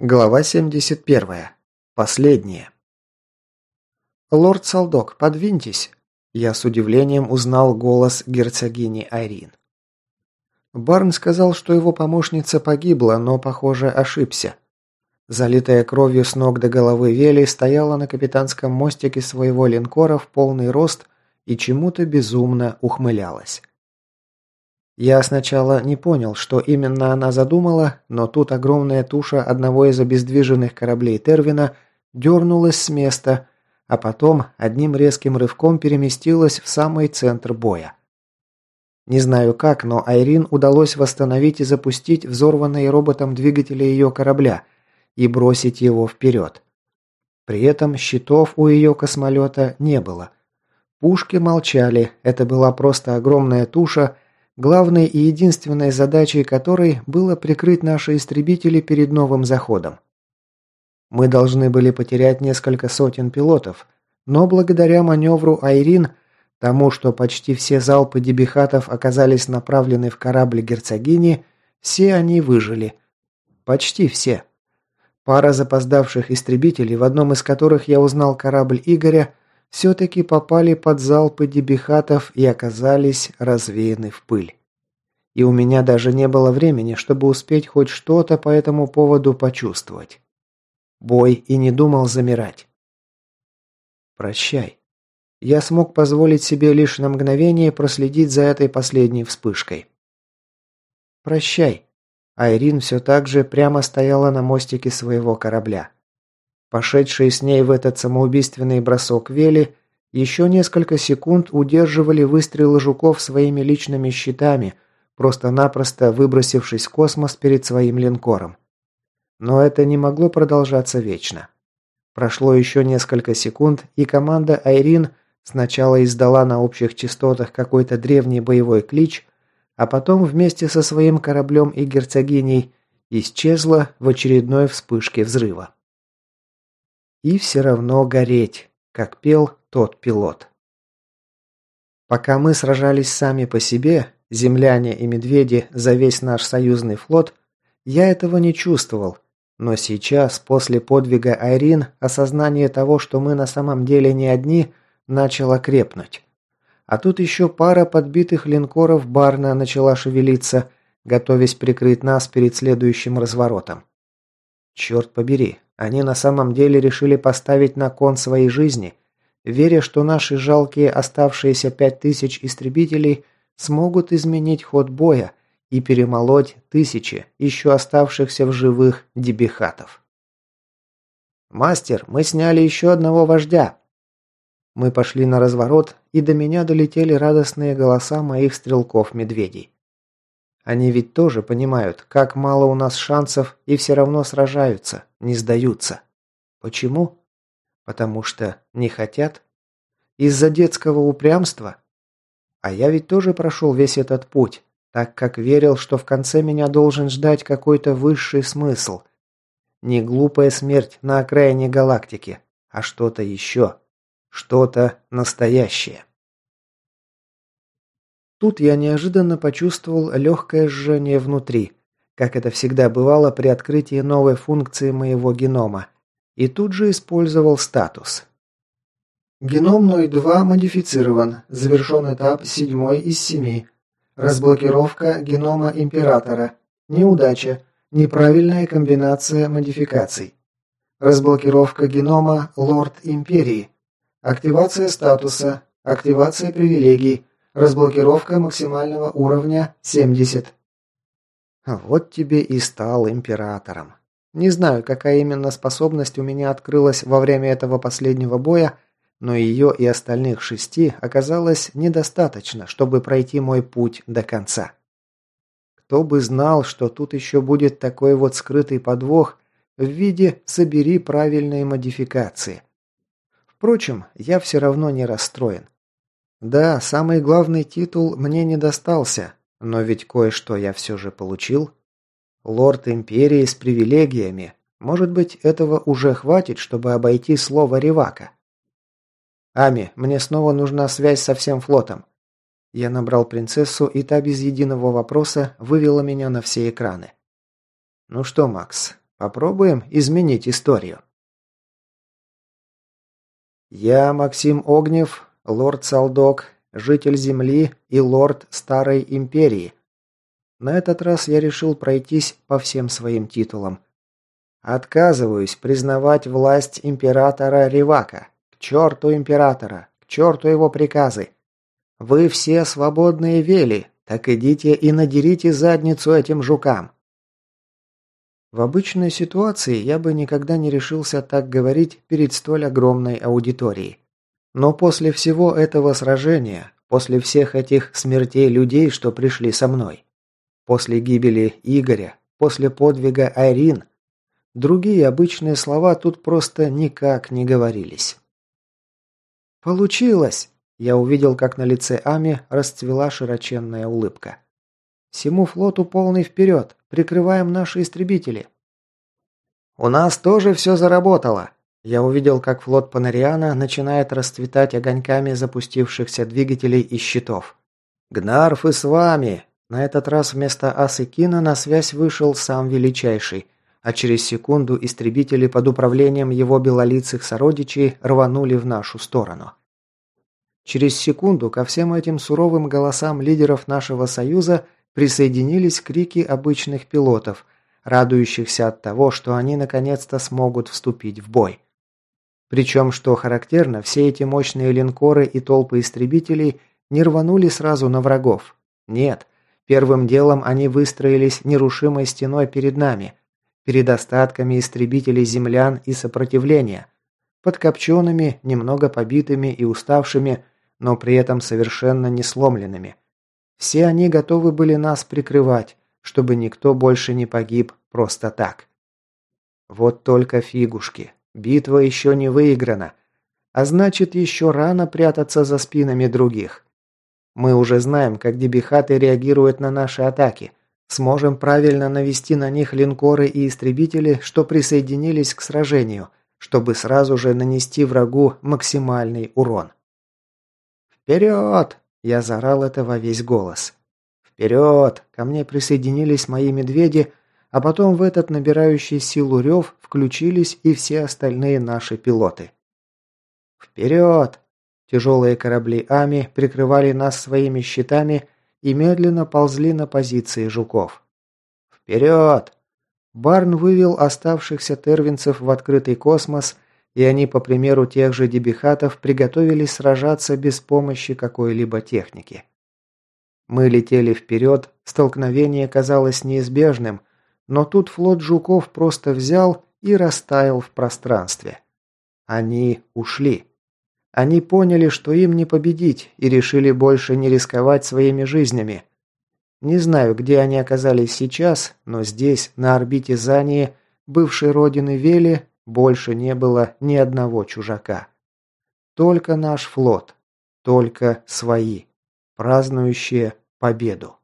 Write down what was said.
Глава 71. Последняя. «Лорд Салдок, подвиньтесь!» Я с удивлением узнал голос герцогини Айрин. Барн сказал, что его помощница погибла, но, похоже, ошибся. Залитая кровью с ног до головы Вели стояла на капитанском мостике своего линкора в полный рост и чему-то безумно ухмылялась. Я сначала не понял, что именно она задумала, но тут огромная туша одного из обездвиженных кораблей Тервина дернулась с места, а потом одним резким рывком переместилась в самый центр боя. Не знаю как, но Айрин удалось восстановить и запустить взорванные роботом двигатели ее корабля и бросить его вперед. При этом щитов у ее космолета не было. Пушки молчали, это была просто огромная туша, главной и единственной задачей которой было прикрыть наши истребители перед новым заходом. Мы должны были потерять несколько сотен пилотов, но благодаря маневру «Айрин», тому, что почти все залпы дебихатов оказались направлены в корабль герцогини, все они выжили. Почти все. Пара запоздавших истребителей, в одном из которых я узнал корабль Игоря, все-таки попали под залпы дебихатов и оказались развеяны в пыль. И у меня даже не было времени, чтобы успеть хоть что-то по этому поводу почувствовать. Бой и не думал замирать. Прощай. Я смог позволить себе лишь на мгновение проследить за этой последней вспышкой. Прощай. Айрин все так же прямо стояла на мостике своего корабля. Пошедшие с ней в этот самоубийственный бросок Вели еще несколько секунд удерживали выстрелы жуков своими личными щитами, просто-напросто выбросившись в космос перед своим линкором. Но это не могло продолжаться вечно. Прошло еще несколько секунд, и команда «Айрин» сначала издала на общих частотах какой-то древний боевой клич, а потом вместе со своим кораблем и герцогиней исчезла в очередной вспышке взрыва. И все равно гореть, как пел тот пилот. Пока мы сражались сами по себе, земляне и медведи, за весь наш союзный флот, я этого не чувствовал. Но сейчас, после подвига Айрин, осознание того, что мы на самом деле не одни, начало крепнуть. А тут еще пара подбитых линкоров Барна начала шевелиться, готовясь прикрыть нас перед следующим разворотом. Черт побери, они на самом деле решили поставить на кон своей жизни, веря, что наши жалкие оставшиеся пять тысяч истребителей смогут изменить ход боя и перемолоть тысячи еще оставшихся в живых дебихатов. «Мастер, мы сняли еще одного вождя!» Мы пошли на разворот, и до меня долетели радостные голоса моих стрелков-медведей. Они ведь тоже понимают, как мало у нас шансов и все равно сражаются, не сдаются. Почему? Потому что не хотят? Из-за детского упрямства? А я ведь тоже прошел весь этот путь, так как верил, что в конце меня должен ждать какой-то высший смысл. Не глупая смерть на окраине галактики, а что-то еще. Что-то настоящее. Тут я неожиданно почувствовал легкое жжение внутри, как это всегда бывало при открытии новой функции моего генома, и тут же использовал статус. Геном 02 модифицирован. Завершен этап 7 из 7. Разблокировка генома Императора. Неудача. Неправильная комбинация модификаций. Разблокировка генома Лорд Империи. Активация статуса. Активация привилегий. Разблокировка максимального уровня 70. Вот тебе и стал императором. Не знаю, какая именно способность у меня открылась во время этого последнего боя, но ее и остальных шести оказалось недостаточно, чтобы пройти мой путь до конца. Кто бы знал, что тут еще будет такой вот скрытый подвох в виде «собери правильные модификации». Впрочем, я все равно не расстроен. Да, самый главный титул мне не достался, но ведь кое-что я все же получил. Лорд Империи с привилегиями. Может быть, этого уже хватит, чтобы обойти слово Ревака. «Ами, мне снова нужна связь со всем флотом». Я набрал принцессу, и та без единого вопроса вывела меня на все экраны. «Ну что, Макс, Попробуем изменить историю. Я Максим Огнев, лорд Салдок, житель Земли и лорд Старой Империи. На этот раз я решил пройтись по всем своим титулам. Отказываюсь признавать власть императора Ривака. К черту императора, к черту его приказы. Вы все свободные вели, так идите и надерите задницу этим жукам. В обычной ситуации я бы никогда не решился так говорить перед столь огромной аудиторией. Но после всего этого сражения, после всех этих смертей людей, что пришли со мной, после гибели Игоря, после подвига Айрин, другие обычные слова тут просто никак не говорились. «Получилось!» Я увидел, как на лице Ами расцвела широченная улыбка. «Всему флоту полный вперед! Прикрываем наши истребители!» «У нас тоже все заработало!» Я увидел, как флот Панариана начинает расцветать огоньками запустившихся двигателей и щитов. «Гнарф и с вами!» На этот раз вместо Асы Кина на связь вышел сам Величайший, а через секунду истребители под управлением его белолицых сородичей рванули в нашу сторону. Через секунду ко всем этим суровым голосам лидеров нашего союза присоединились крики обычных пилотов, радующихся от того, что они наконец-то смогут вступить в бой. Причем, что характерно, все эти мощные линкоры и толпы истребителей не рванули сразу на врагов. Нет, первым делом они выстроились нерушимой стеной перед нами, перед остатками истребителей землян и сопротивления, подкопченными, немного побитыми и уставшими, но при этом совершенно не сломленными. Все они готовы были нас прикрывать, чтобы никто больше не погиб просто так. Вот только фигушки. Битва еще не выиграна. А значит, еще рано прятаться за спинами других. Мы уже знаем, как дебихаты реагируют на наши атаки. Сможем правильно навести на них линкоры и истребители, что присоединились к сражению, чтобы сразу же нанести врагу максимальный урон. «Вперед!» – я заорал это во весь голос. «Вперед!» Ко мне присоединились мои медведи, а потом в этот набирающий силу рев включились и все остальные наши пилоты. «Вперед!» Тяжелые корабли Ами прикрывали нас своими щитами и медленно ползли на позиции жуков. «Вперед!» Барн вывел оставшихся тервинцев в открытый космос, и они, по примеру тех же дебихатов, приготовились сражаться без помощи какой-либо техники. Мы летели вперед, столкновение казалось неизбежным, но тут флот жуков просто взял и растаял в пространстве. Они ушли. Они поняли, что им не победить, и решили больше не рисковать своими жизнями. Не знаю, где они оказались сейчас, но здесь, на орбите Зании, бывшей родины Вели, больше не было ни одного чужака. Только наш флот. Только свои празднующие победу.